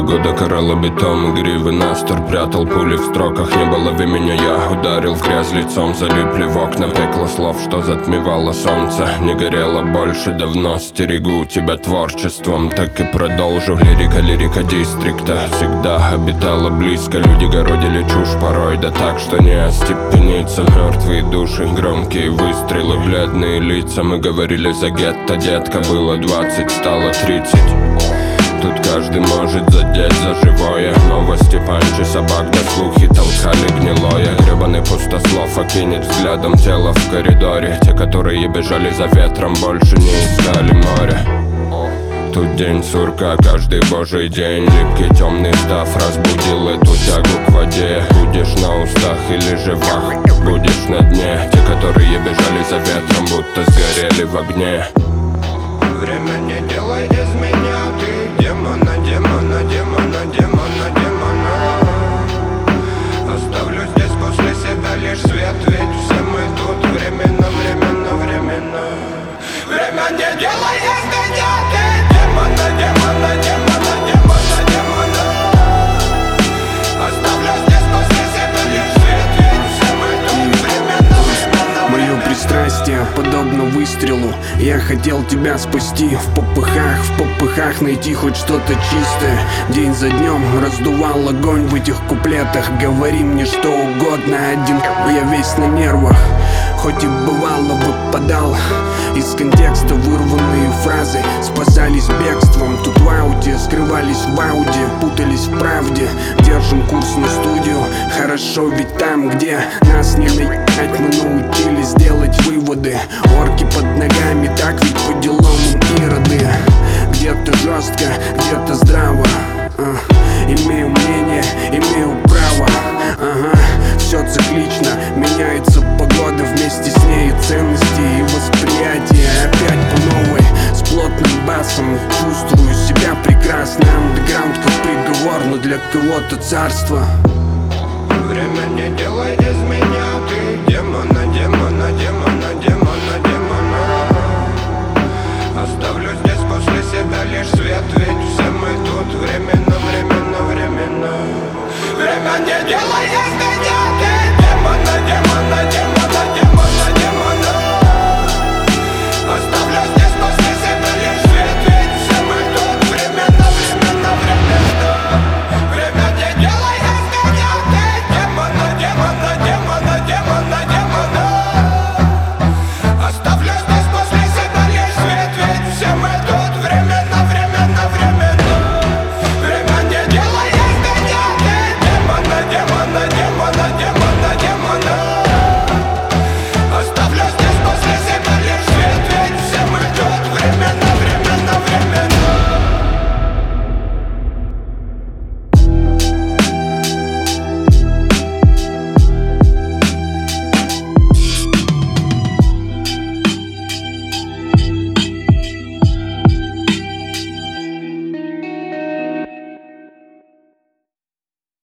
Погода карала бетон, гривы настор Прятал пули в строках, не было в меня Я ударил в грязь лицом, залипли в окна. Пекло слов, что затмевало солнце. Не горело больше давно Стерегу тебя творчеством, так и продолжу. Лирика, лирика дистрикта Всегда обитала близко. Люди городили чушь порой Да так, что не остепениться Мертвые души, громкие выстрелы Бледные лица, мы говорили за гетто Детка было двадцать, стало тридцать каждый может задеть за живое. Новости, панчи, собак, да слухи толкали гнилое. Гребаный пустослов окинет взглядом тело в коридоре. Те, которые бежали за ветром, больше не искали море. Тут день сурка, каждый божий день. Липкий темный став разбудил эту тягу к воде. Будешь на устах или же вах Будешь на дне. Те, которые бежали за ветром, будто сгорели в огне do. Подобно выстрелу. Я хотел тебя спасти. В попыхах В попыхах найти хоть что-то чистое. День за днем раздувал огонь в этих куплетах. Говори мне что угодно, один я весь на нервах. Хоть и бывало выпадал из контекста вырванные фразы. Спасались бегством, тут в ауте Скрывались в ауде, путались в правде. Держим курс на студию Хорошо ведь там, где нас не наебать Мы научились делать выводы Орки под ногами, так ведь по делам ироды Где-то жестко, где-то здраво. А, Имею мнение, имею право. Ага, все циклично Меняется погода вместе с ней и ценности и восприятие. Опять по новой, с плотным басом. Чувствую себя прекрасно. Андеграунд как приговор, но для кого-то царство. Время не делай из меня Ты демона,